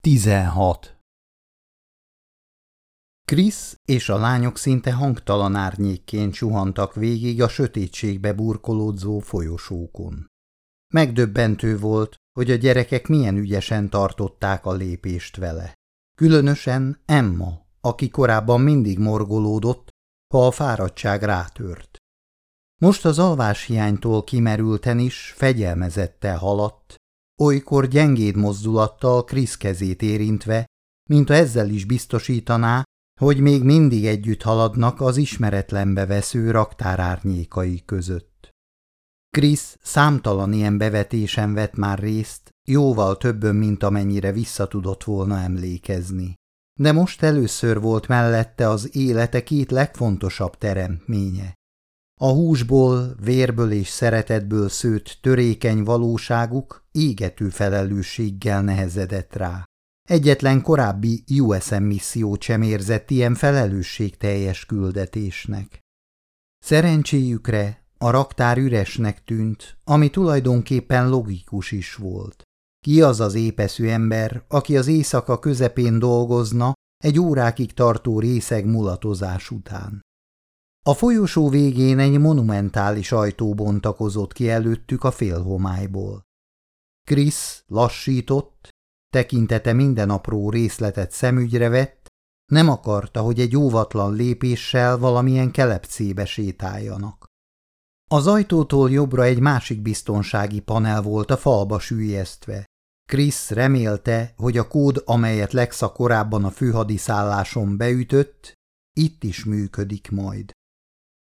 16. Krisz és a lányok szinte hangtalan árnyékként suhantak végig a sötétségbe burkolódzó folyosókon. Megdöbbentő volt, hogy a gyerekek milyen ügyesen tartották a lépést vele. Különösen Emma, aki korábban mindig morgolódott, ha a fáradtság rátört. Most az alváshiánytól kimerülten is fegyelmezettel haladt, olykor gyengéd mozdulattal Krisz kezét érintve, mint ezzel is biztosítaná, hogy még mindig együtt haladnak az ismeretlenbe vesző raktár árnyékai között. Krisz számtalan ilyen bevetésen vett már részt, jóval többön, mint amennyire visszatudott volna emlékezni. De most először volt mellette az élete két legfontosabb teremtménye. A húsból, vérből és szeretetből szőtt törékeny valóságuk égető felelősséggel nehezedett rá. Egyetlen korábbi USM missziót sem érzett ilyen felelősségteljes küldetésnek. Szerencséjükre a raktár üresnek tűnt, ami tulajdonképpen logikus is volt. Ki az az épeszű ember, aki az éjszaka közepén dolgozna egy órákig tartó részeg mulatozás után? A folyosó végén egy monumentális ajtó bontakozott ki előttük a félhomályból. Krisz lassított, tekintete minden apró részletet szemügyre vett, nem akarta, hogy egy óvatlan lépéssel valamilyen kelepcébe sétáljanak. Az ajtótól jobbra egy másik biztonsági panel volt a falba sűjesztve. Krisz remélte, hogy a kód, amelyet Lexa korábban a főhadiszálláson beütött, itt is működik majd.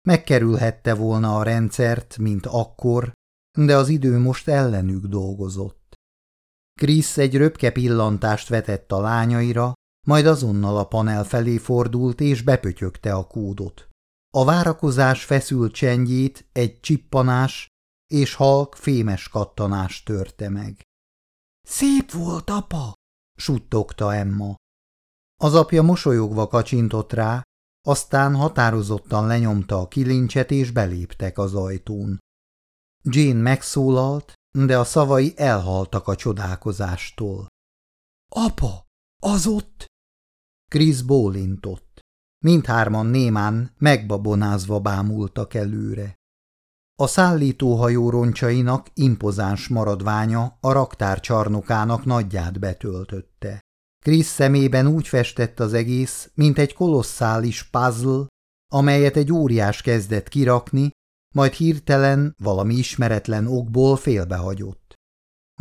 Megkerülhette volna a rendszert, mint akkor, de az idő most ellenük dolgozott. Krisz egy röpke pillantást vetett a lányaira, majd azonnal a panel felé fordult és bepötyögte a kódot. A várakozás feszült csendjét egy csippanás és halk fémes kattanás törte meg. – Szép volt, apa! – suttogta Emma. Az apja mosolyogva kacsintott rá, aztán határozottan lenyomta a kilincset, és beléptek az ajtón. Jane megszólalt, de a szavai elhaltak a csodálkozástól. – Apa, az ott? Krisz bólintott. Mindhárman némán megbabonázva bámultak előre. A szállítóhajó roncsainak impozáns maradványa a raktár csarnokának nagyját betöltötte. Krisz szemében úgy festett az egész, mint egy kolosszális puzzle, amelyet egy óriás kezdett kirakni, majd hirtelen valami ismeretlen okból félbehagyott.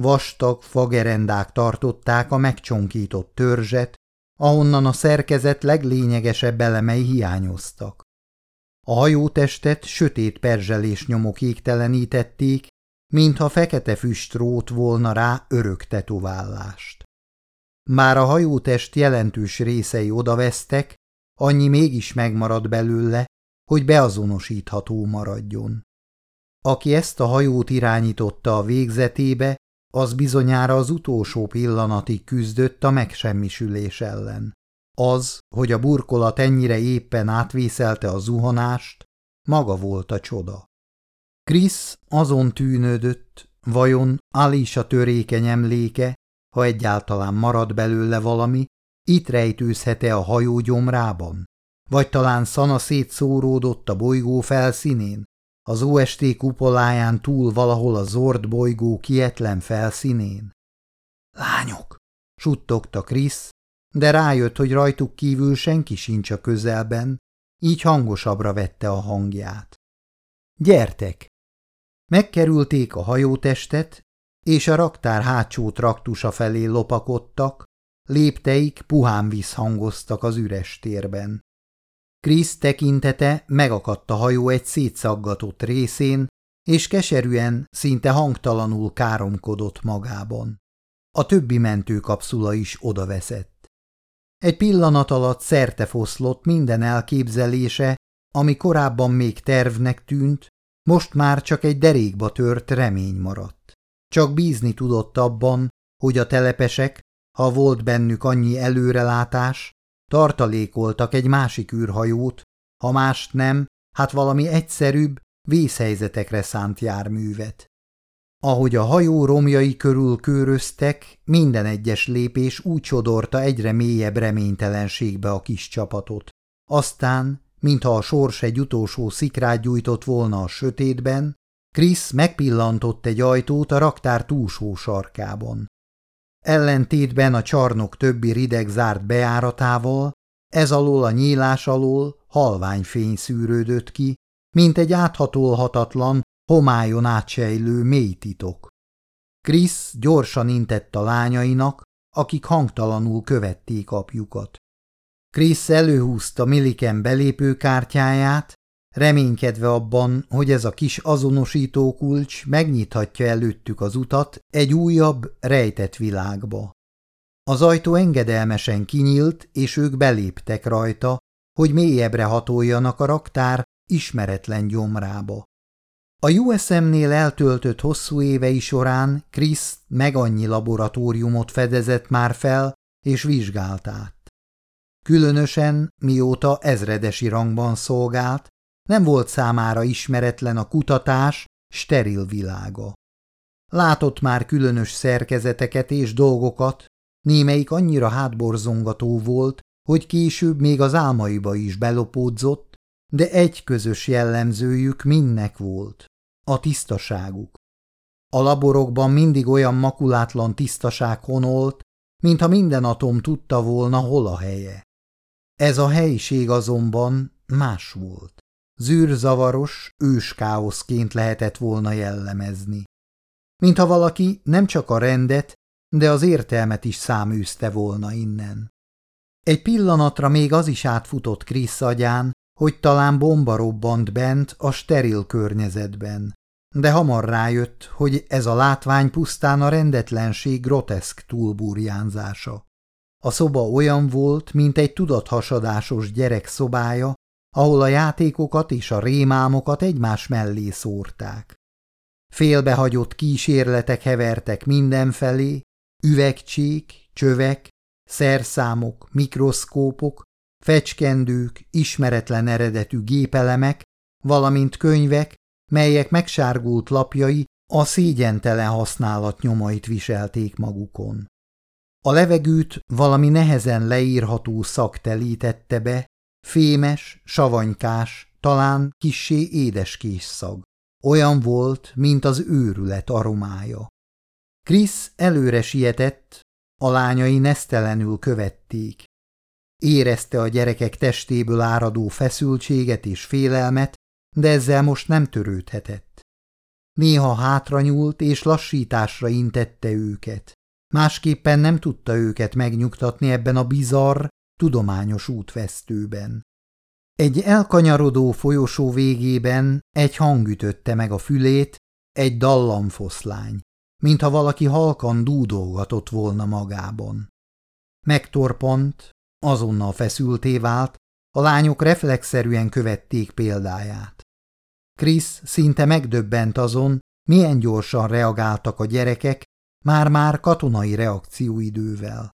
Vastag fagerendák tartották a megcsonkított törzset, ahonnan a szerkezet leglényegesebb elemei hiányoztak. A hajótestet sötét perzselés nyomok égtelenítették, mintha fekete füst rót volna rá örök tetoválást. Már a hajótest jelentős részei odavesztek, annyi mégis megmarad belőle, hogy beazonosítható maradjon. Aki ezt a hajót irányította a végzetébe, az bizonyára az utolsó pillanatig küzdött a megsemmisülés ellen. Az, hogy a burkolat ennyire éppen átvészelte a zuhanást, maga volt a csoda. Krisz azon tűnődött, vajon Alisa törékeny emléke ha egyáltalán marad belőle valami, itt rejtőzhet-e a hajó gyomrában? Vagy talán szana szétszóródott a bolygó felszínén, az OST kupoláján túl valahol a Zord bolygó kietlen felszínén? Lányok! suttogta Krisz, de rájött, hogy rajtuk kívül senki sincs a közelben, így hangosabbra vette a hangját. Gyertek! Megkerülték a hajótestet, és a raktár hátsó traktusa felé lopakodtak, lépteik puhán visszhangoztak az üres térben. Krisz tekintete megakadt a hajó egy szétszaggatott részén, és keserűen, szinte hangtalanul káromkodott magában. A többi mentőkapszula is odaveszett. Egy pillanat alatt szerte foszlott minden elképzelése, ami korábban még tervnek tűnt, most már csak egy derékba tört remény maradt. Csak bízni tudott abban, hogy a telepesek, ha volt bennük annyi előrelátás, tartalékoltak egy másik űrhajót, ha mást nem, hát valami egyszerűbb, vészhelyzetekre szánt járművet. Ahogy a hajó romjai körül köröztek, minden egyes lépés úgy csodorta egyre mélyebb reménytelenségbe a kis csapatot. Aztán, mintha a sors egy utolsó szikrát gyújtott volna a sötétben, Krisz megpillantott egy ajtót a raktár túlsó sarkában. Ellentétben a csarnok többi rideg zárt bejáratával, ez alól a nyílás alól halvány fény szűrődött ki, mint egy áthatolhatatlan, homályon átsejlő mély titok. Krisz gyorsan intett a lányainak, akik hangtalanul követték apjukat. Krisz előhúzta Milliken belépőkártyáját, reménykedve abban, hogy ez a kis azonosítókulcs megnyithatja előttük az utat egy újabb, rejtett világba. Az ajtó engedelmesen kinyílt, és ők beléptek rajta, hogy mélyebbre hatoljanak a raktár ismeretlen gyomrába. A USM-nél eltöltött hosszú évei során Chris meg annyi laboratóriumot fedezett már fel és vizsgált át. Különösen, mióta ezredesi rangban szolgált, nem volt számára ismeretlen a kutatás steril világa. Látott már különös szerkezeteket és dolgokat, némelyik annyira hátborzongató volt, hogy később még az álmaiba is belopódzott, de egy közös jellemzőjük mindnek volt, a tisztaságuk. A laborokban mindig olyan makulátlan tisztaság honolt, mintha minden atom tudta volna, hol a helye. Ez a helyiség azonban más volt. Zűrzavaros, őskáoszként lehetett volna jellemezni. Mintha valaki nem csak a rendet, de az értelmet is száműzte volna innen. Egy pillanatra még az is átfutott Krisz agyán, hogy talán bomba robbant bent a steril környezetben, de hamar rájött, hogy ez a látvány pusztán a rendetlenség groteszk túlburjánzása. A szoba olyan volt, mint egy tudathasadásos gyerek szobája, ahol a játékokat és a rémámokat egymás mellé szórták. Félbehagyott kísérletek hevertek mindenfelé, üvegcsék, csövek, szerszámok, mikroszkópok, fecskendők, ismeretlen eredetű gépelemek, valamint könyvek, melyek megsárgult lapjai a szégyentelen használat nyomait viselték magukon. A levegőt valami nehezen leírható szak telítette be, fémes, savanykás, talán kissé édeskés szag. Olyan volt, mint az őrület aromája. Krisz előre sietett, a lányai nesztelenül követték. Érezte a gyerekek testéből áradó feszültséget és félelmet, de ezzel most nem törődhetett. Néha hátranyúlt és lassításra intette őket. Másképpen nem tudta őket megnyugtatni ebben a bizarr, tudományos útvesztőben. Egy elkanyarodó folyosó végében egy hang ütötte meg a fülét, egy dallamfoszlány, mintha valaki halkan dúdolgatott volna magában. Megtorpant, azonnal feszülté vált, a lányok reflexzerűen követték példáját. Krisz szinte megdöbbent azon, milyen gyorsan reagáltak a gyerekek, már-már katonai reakcióidővel.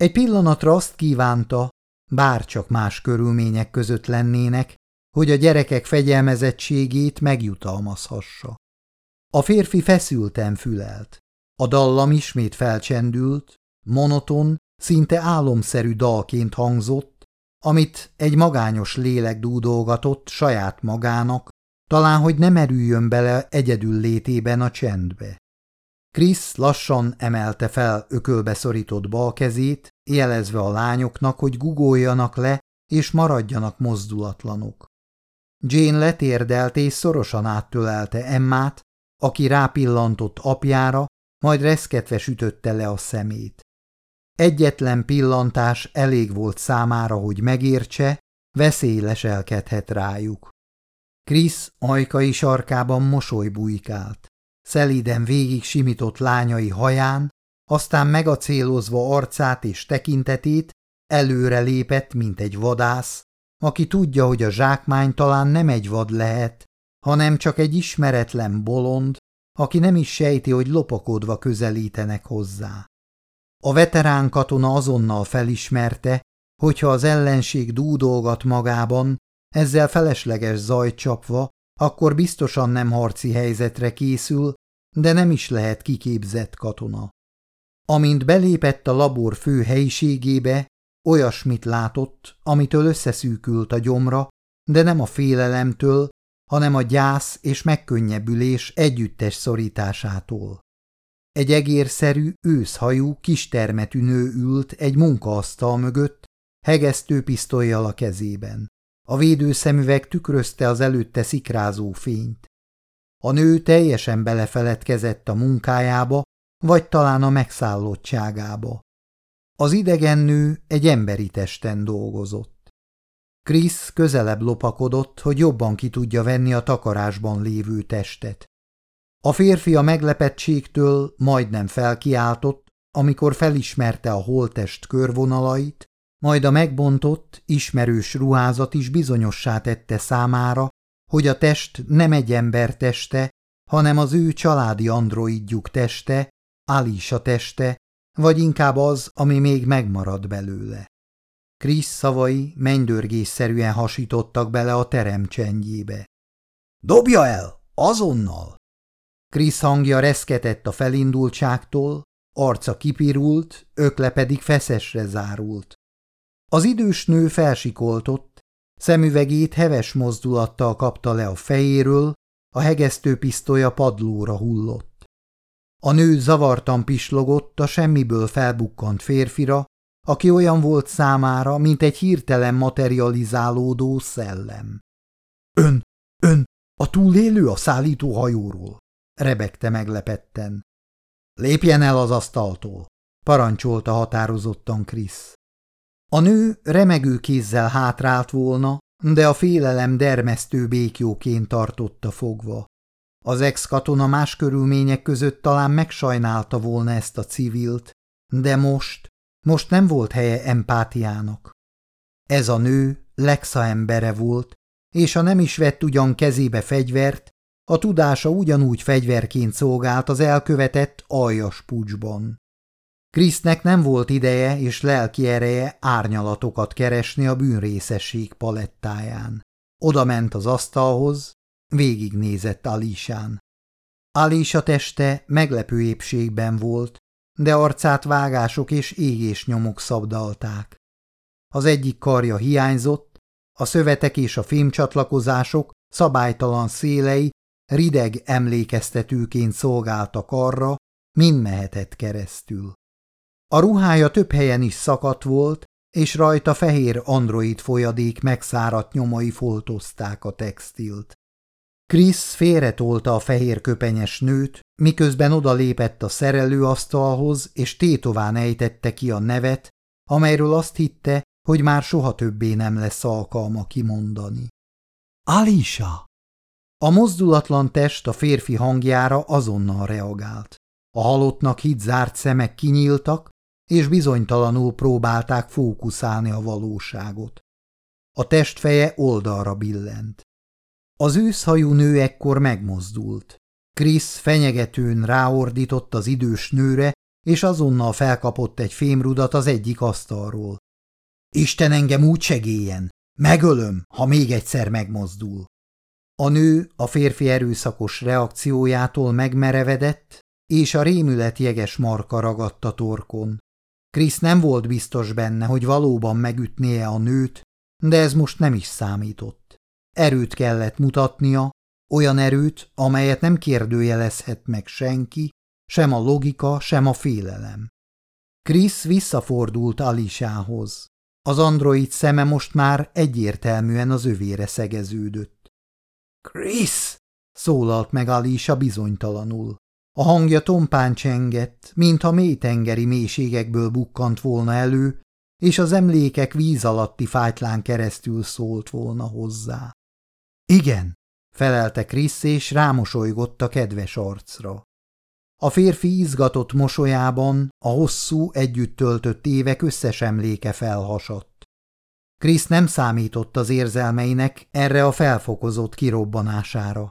Egy pillanatra azt kívánta, bár csak más körülmények között lennének, hogy a gyerekek fegyelmezettségét megjutalmazhassa. A férfi feszülten fülelt. A dallam ismét felcsendült, monoton, szinte álomszerű dalként hangzott, amit egy magányos lélek dúdolgatott saját magának, talán hogy nem erüljön bele egyedül létében a csendbe. Krisz lassan emelte fel ökölbe szorított bal kezét, jelezve a lányoknak, hogy gugoljanak le és maradjanak mozdulatlanok. Jane letérdelt és szorosan áttölelte Emmát, aki rápillantott apjára, majd reszketve sütötte le a szemét. Egyetlen pillantás elég volt számára, hogy megértse, veszély leselkedhet rájuk. Krisz ajkai sarkában mosoly bujkált. Szelíden végig simított lányai haján, aztán megacélozva arcát és tekintetét, előre lépett, mint egy vadász, aki tudja, hogy a zsákmány talán nem egy vad lehet, hanem csak egy ismeretlen bolond, aki nem is sejti, hogy lopakodva közelítenek hozzá. A veterán katona azonnal felismerte, hogyha az ellenség dúdolgat magában, ezzel felesleges zajt csapva, akkor biztosan nem harci helyzetre készül, de nem is lehet kiképzett katona. Amint belépett a labor fő helyiségébe, olyasmit látott, amitől összeszűkült a gyomra, de nem a félelemtől, hanem a gyász és megkönnyebbülés együttes szorításától. Egy egérszerű, őszhajú, kistermetű nő ült egy munkaasztal mögött, hegesztő pisztolyjal a kezében. A védőszemüveg tükrözte az előtte szikrázó fényt. A nő teljesen belefeledkezett a munkájába, vagy talán a megszállottságába. Az idegen nő egy emberi testen dolgozott. Krisz közelebb lopakodott, hogy jobban ki tudja venni a takarásban lévő testet. A férfi a meglepettségtől majdnem felkiáltott, amikor felismerte a holtest körvonalait, majd a megbontott, ismerős ruházat is bizonyossá tette számára, hogy a test nem egy ember teste, hanem az ő családi androidjuk teste, Alisa teste, vagy inkább az, ami még megmarad belőle. Krisz szavai mennydörgésszerűen hasítottak bele a terem csendjébe. – Dobja el! Azonnal! Krisz hangja reszketett a felindultságtól, arca kipirult, ökle pedig feszesre zárult. Az idős nő felsikoltott, szemüvegét heves mozdulattal kapta le a fejéről, a hegesztő pisztolya padlóra hullott. A nő zavartan pislogott a semmiből felbukkant férfira, aki olyan volt számára, mint egy hirtelen materializálódó szellem. – Ön, ön, a túlélő a szállító hajóról! – rebegte meglepetten. – Lépjen el az asztaltól! – parancsolta határozottan Krisz. A nő remegő kézzel hátrált volna, de a félelem dermesztő békjóként tartotta fogva. Az ex-katona más körülmények között talán megsajnálta volna ezt a civilt, de most, most nem volt helye empátiának. Ez a nő Lexa embere volt, és ha nem is vett ugyan kezébe fegyvert, a tudása ugyanúgy fegyverként szolgált az elkövetett aljas pucsban. Krisznek nem volt ideje és lelki ereje árnyalatokat keresni a bűnrészesség palettáján. Oda ment az asztalhoz, végignézett Alisán. Alisa teste meglepő épségben volt, de arcát vágások és égésnyomok szabdalták. Az egyik karja hiányzott, a szövetek és a fémcsatlakozások szabálytalan szélei rideg emlékeztetőként szolgáltak arra, mind mehetett keresztül. A ruhája több helyen is szakadt volt, és rajta fehér android folyadék megszáradt nyomai foltozták a textilt. Krisz félretolta a fehér köpenyes nőt, miközben odalépett a szerelőasztalhoz, és tétován ejtette ki a nevet, amelyről azt hitte, hogy már soha többé nem lesz alkalma kimondani. Alisa! A mozdulatlan test a férfi hangjára azonnal reagált. A halottnak hit zárt szemek kinyíltak, és bizonytalanul próbálták fókuszálni a valóságot. A testfeje oldalra billent. Az őszhajú nő ekkor megmozdult. Krisz fenyegetőn ráordított az idős nőre, és azonnal felkapott egy fémrudat az egyik asztalról. Isten engem úgy segéljen! Megölöm, ha még egyszer megmozdul. A nő a férfi erőszakos reakciójától megmerevedett, és a rémület jeges marka ragadt a torkon. Krisz nem volt biztos benne, hogy valóban megütnie a nőt, de ez most nem is számított. Erőt kellett mutatnia, olyan erőt, amelyet nem kérdőjelezhet meg senki, sem a logika, sem a félelem. Krisz visszafordult Alisához. Az android szeme most már egyértelműen az övére szegeződött. – Krisz! – szólalt meg Alisa bizonytalanul. A hangja tompán csengett, mintha mélytengeri mélységekből bukkant volna elő, és az emlékek víz alatti fájtlán keresztül szólt volna hozzá. Igen, felelte Krisz, és rámosolygott a kedves arcra. A férfi izgatott mosolyában a hosszú, együtt töltött évek összes emléke felhasadt. Krisz nem számított az érzelmeinek erre a felfokozott kirobbanására.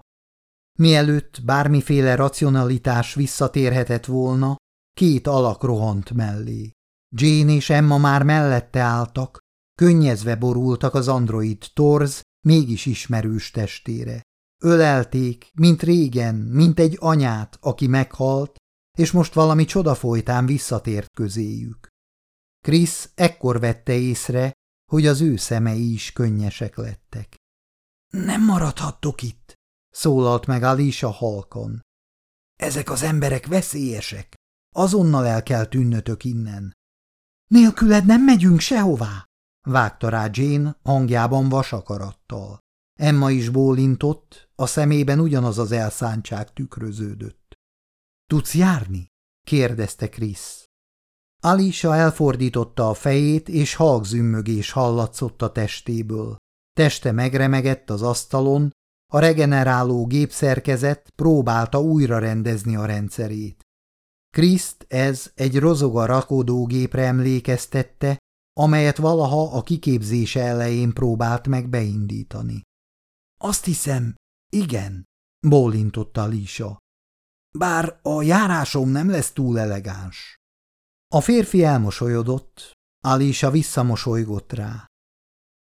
Mielőtt bármiféle racionalitás visszatérhetett volna, két alak rohant mellé. Jane és Emma már mellette álltak, könnyezve borultak az android torz, mégis ismerős testére. Ölelték, mint régen, mint egy anyát, aki meghalt, és most valami csoda folytán visszatért közéjük. Krisz ekkor vette észre, hogy az ő szemei is könnyesek lettek. Nem maradhattok itt, szólalt meg Alisa halkon. Ezek az emberek veszélyesek. Azonnal el kell tűnnötök innen. Nélküled nem megyünk sehová, vágta rá Jane hangjában vasakarattal. Emma is bólintott, a szemében ugyanaz az elszántság tükröződött. Tudsz járni? kérdezte Krisz. Alisa elfordította a fejét, és halkzümmögés hallatszott a testéből. Teste megremegett az asztalon, a regeneráló gépszerkezet próbálta újra rendezni a rendszerét. Kriszt ez egy rozoga rakódógépre emlékeztette, amelyet valaha a kiképzése elején próbált meg beindítani. Azt hiszem, igen, bólintotta Lisa. Bár a járásom nem lesz túl elegáns. A férfi elmosolyodott, Alisa visszamosolygott rá.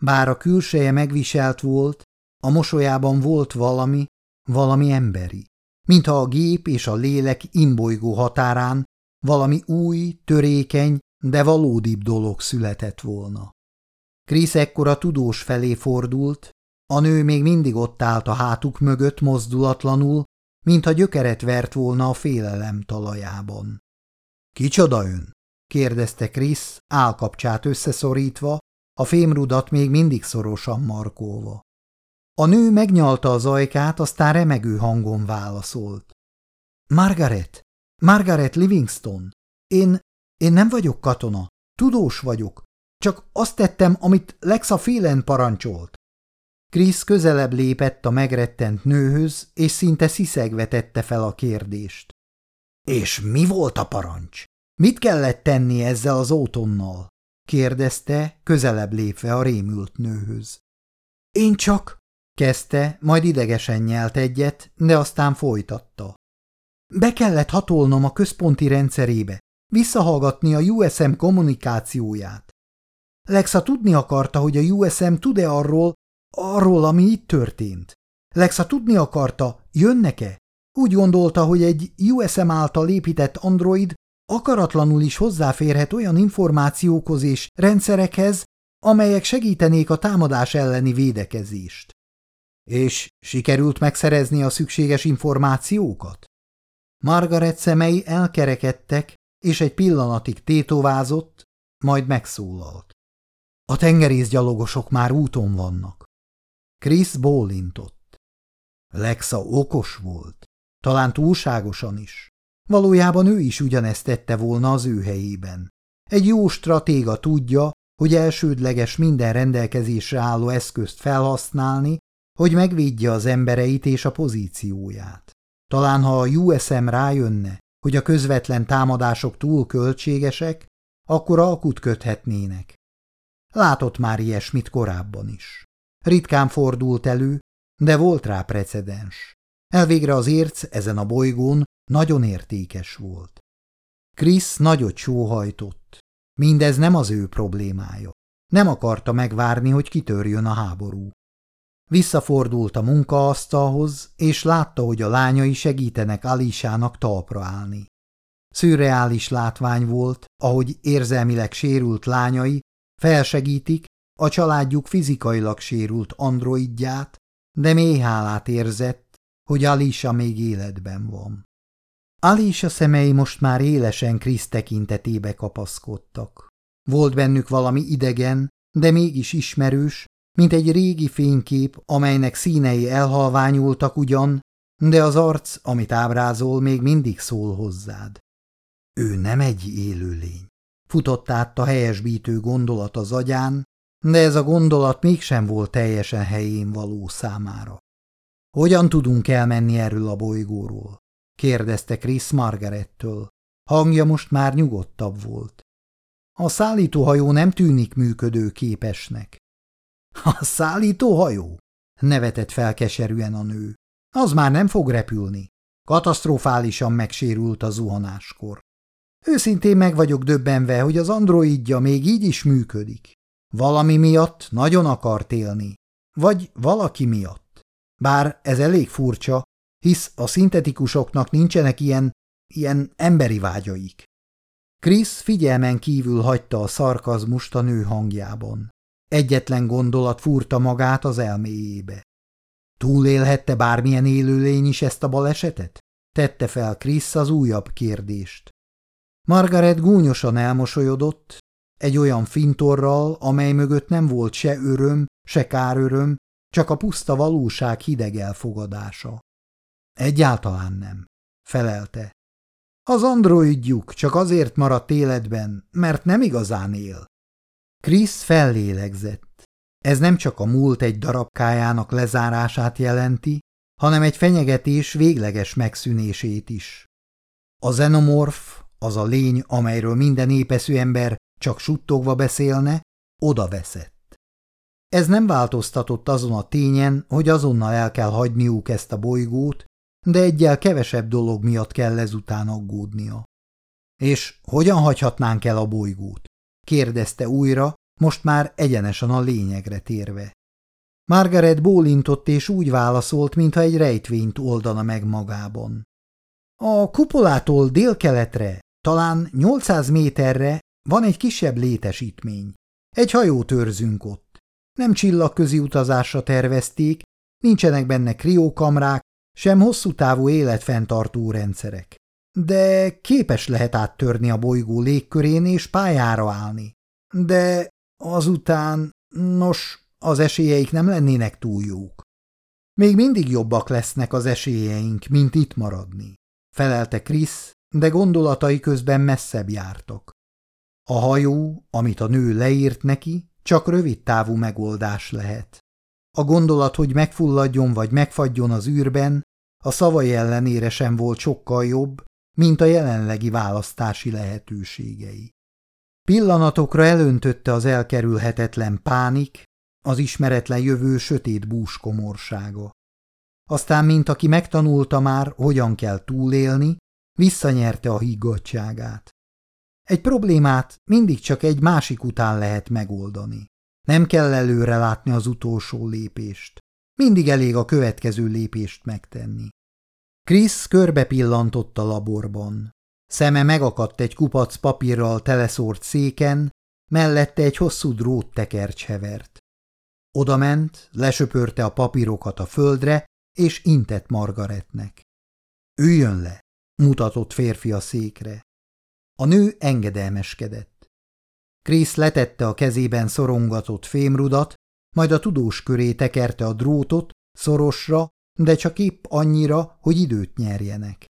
Bár a külseje megviselt volt, a mosolyában volt valami, valami emberi. Mintha a gép és a lélek imbolygó határán valami új, törékeny, de valódibb dolog született volna. Krisz ekkora tudós felé fordult, a nő még mindig ott állt a hátuk mögött mozdulatlanul, mintha gyökeret vert volna a félelem talajában. – Kicsoda ön? – kérdezte Krisz, állkapcsát összeszorítva, a fémrudat még mindig szorosan markolva. A nő megnyalta az ajkát, aztán remegő hangon válaszolt. Margaret, Margaret Livingston, én, én nem vagyok katona, tudós vagyok, csak azt tettem, amit Lexa Félen parancsolt. Krisz közelebb lépett a megrettent nőhöz, és szinte sziszegve tette fel a kérdést. És mi volt a parancs? Mit kellett tenni ezzel az ótonnal? kérdezte, közelebb lépve a rémült nőhöz. Én csak, kezdte, majd idegesen nyelt egyet, de aztán folytatta. Be kellett hatolnom a központi rendszerébe, visszahallgatni a USM kommunikációját. Lexa tudni akarta, hogy a USM tud-e arról, arról, ami itt történt. Lexa tudni akarta, jönnek-e? Úgy gondolta, hogy egy USM által épített android akaratlanul is hozzáférhet olyan információkhoz és rendszerekhez, amelyek segítenék a támadás elleni védekezést. És sikerült megszerezni a szükséges információkat? Margaret szemei elkerekedtek, és egy pillanatig tétovázott, majd megszólalt. A tengerészgyalogosok már úton vannak. Krisz bólintott. Lexa okos volt, talán túlságosan is. Valójában ő is ugyanezt tette volna az ő helyében. Egy jó stratéga tudja, hogy elsődleges minden rendelkezésre álló eszközt felhasználni, hogy megvédje az embereit és a pozícióját. Talán ha a USM rájönne, hogy a közvetlen támadások túl költségesek, akkor alkut köthetnének. Látott már ilyesmit korábban is. Ritkán fordult elő, de volt rá precedens. Elvégre az érc ezen a bolygón nagyon értékes volt. Krisz nagyot sóhajtott. Mindez nem az ő problémája. Nem akarta megvárni, hogy kitörjön a háború. Visszafordult a munkaasztalhoz, és látta, hogy a lányai segítenek Alisának talpra állni. Szürreális látvány volt, ahogy érzelmileg sérült lányai felsegítik a családjuk fizikailag sérült androidját, de mély hálát érzett, hogy Alisa még életben van. Alisa szemei most már élesen Krisz tekintetébe kapaszkodtak. Volt bennük valami idegen, de mégis ismerős, mint egy régi fénykép, amelynek színei elhalványultak ugyan, de az arc, amit ábrázol, még mindig szól hozzád. Ő nem egy élőlény. Futott át a helyesbítő gondolat az agyán, de ez a gondolat mégsem volt teljesen helyén való számára. Hogyan tudunk elmenni erről a bolygóról? kérdezte Chris Margarettől. Hangja most már nyugodtabb volt. A szállítóhajó nem tűnik működő képesnek. A szállítóhajó? nevetett fel keserűen a nő. Az már nem fog repülni. Katasztrofálisan megsérült a zuhanáskor. Őszintén meg vagyok döbbenve, hogy az androidja még így is működik. Valami miatt nagyon akart élni. Vagy valaki miatt. Bár ez elég furcsa, hisz a szintetikusoknak nincsenek ilyen, ilyen emberi vágyaik. Krisz figyelmen kívül hagyta a szarkazmust a nő hangjában. Egyetlen gondolat furta magát az elméjébe. Túlélhette bármilyen élőlény is ezt a balesetet? Tette fel Krisz az újabb kérdést. Margaret gúnyosan elmosolyodott, egy olyan fintorral, amely mögött nem volt se öröm, se káröröm, csak a puszta valóság hideg elfogadása. Egyáltalán nem, felelte. Az androidjuk csak azért maradt életben, mert nem igazán él. Krisz fellélegzett. Ez nem csak a múlt egy darabkájának lezárását jelenti, hanem egy fenyegetés végleges megszűnését is. A xenomorf, az a lény, amelyről minden épeszű ember csak suttogva beszélne, oda veszett. Ez nem változtatott azon a tényen, hogy azonnal el kell hagyniuk ezt a bolygót, de egyel kevesebb dolog miatt kell ezután aggódnia. És hogyan hagyhatnánk el a bolygót? Kérdezte újra, most már egyenesen a lényegre térve. Margaret bólintott és úgy válaszolt, mintha egy rejtvényt oldana meg magában. A kupolától délkeletre, talán 800 méterre van egy kisebb létesítmény. Egy hajót őrzünk ott. Nem csillagközi utazásra tervezték, nincsenek benne kriókamrák, sem hosszú távú életfenntartó rendszerek. De képes lehet áttörni a bolygó légkörén és pályára állni. De azután, nos, az esélyeik nem lennének túl jók. Még mindig jobbak lesznek az esélyeink, mint itt maradni, felelte Krisz, de gondolatai közben messzebb jártak. A hajó, amit a nő leírt neki, csak rövid távú megoldás lehet. A gondolat, hogy megfulladjon vagy megfagyjon az űrben, a szavai ellenére sem volt sokkal jobb, mint a jelenlegi választási lehetőségei. Pillanatokra elöntötte az elkerülhetetlen pánik, az ismeretlen jövő sötét búskomorsága. Aztán, mint aki megtanulta már, hogyan kell túlélni, visszanyerte a higgadtságát. Egy problémát mindig csak egy másik után lehet megoldani. Nem kell előre látni az utolsó lépést. Mindig elég a következő lépést megtenni. Krisz körbe pillantott a laborban. Szeme megakadt egy kupac papírral teleszórt széken, mellette egy hosszú drót tekercs hevert. Oda ment, lesöpörte a papírokat a földre, és intett Margaretnek. Üljön le, mutatott férfi a székre. A nő engedelmeskedett. Krisz letette a kezében szorongatott fémrudat, majd a tudós köré tekerte a drótot, szorosra, de csak épp annyira, hogy időt nyerjenek.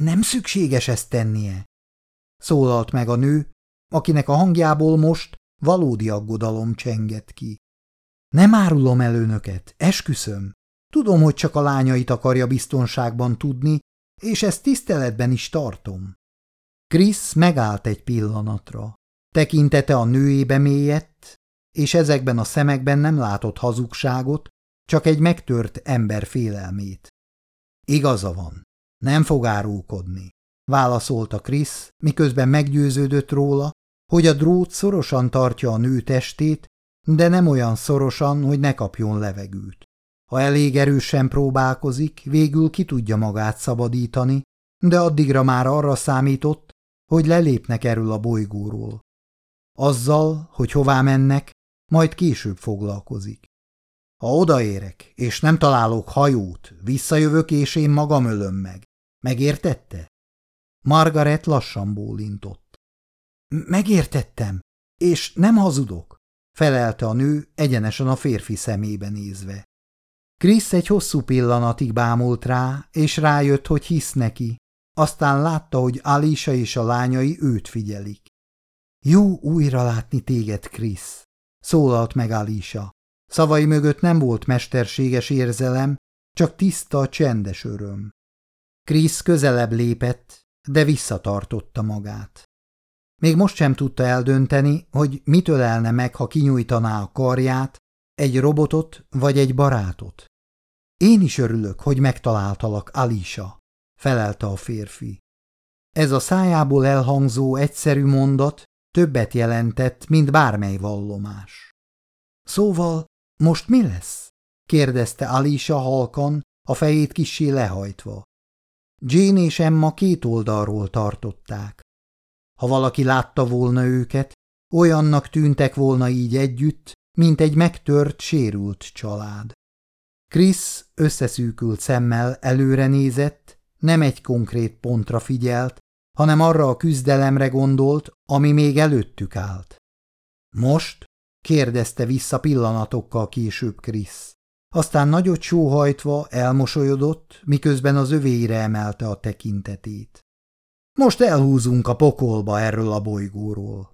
Nem szükséges ezt tennie, szólalt meg a nő, akinek a hangjából most valódi aggodalom csengett ki. Nem árulom el önöket, esküszöm. Tudom, hogy csak a lányait akarja biztonságban tudni, és ezt tiszteletben is tartom. Krisz megállt egy pillanatra. Tekintete a nőébe mélyett, és ezekben a szemekben nem látott hazugságot, csak egy megtört ember félelmét. Igaza van, nem fog árulkodni, válaszolta Krisz, miközben meggyőződött róla, hogy a drót szorosan tartja a nő testét, de nem olyan szorosan, hogy ne kapjon levegőt. Ha elég erősen próbálkozik, végül ki tudja magát szabadítani, de addigra már arra számított, hogy lelépnek erről a bolygóról. Azzal, hogy hová mennek, majd később foglalkozik. Ha odaérek, és nem találok hajót, visszajövök, és én magam ölöm meg. Megértette? Margaret lassan bólintott. Megértettem, és nem hazudok, felelte a nő egyenesen a férfi szemébe nézve. Krisz egy hosszú pillanatig bámult rá, és rájött, hogy hisz neki. Aztán látta, hogy Alisa és a lányai őt figyelik. Jó újra látni téged, Krisz, szólalt meg Alisa. Szavai mögött nem volt mesterséges érzelem, csak tiszta, csendes öröm. Krisz közelebb lépett, de visszatartotta magát. Még most sem tudta eldönteni, hogy mit ölelne meg, ha kinyújtaná a karját, egy robotot vagy egy barátot. Én is örülök, hogy megtaláltalak, Alisa, felelte a férfi. Ez a szájából elhangzó egyszerű mondat többet jelentett, mint bármely vallomás. Szóval most mi lesz? kérdezte Alisa halkan, a fejét kissé lehajtva. Jane és Emma két oldalról tartották. Ha valaki látta volna őket, olyannak tűntek volna így együtt, mint egy megtört, sérült család. Krisz összeszűkült szemmel előre nézett, nem egy konkrét pontra figyelt, hanem arra a küzdelemre gondolt, ami még előttük állt. Most? Kérdezte vissza pillanatokkal később Krisz. Aztán nagyot sóhajtva elmosolyodott, miközben az övéire emelte a tekintetét. Most elhúzunk a pokolba erről a bolygóról.